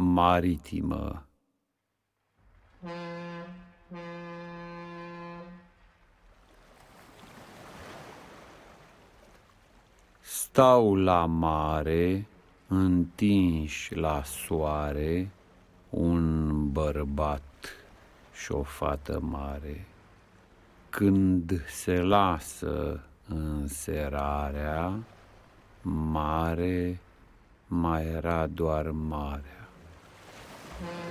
maritimă. Stau la mare, întinși la soare, un bărbat și o fată mare. Când se lasă înserarea, mare mai era doar marea. Mm-hmm.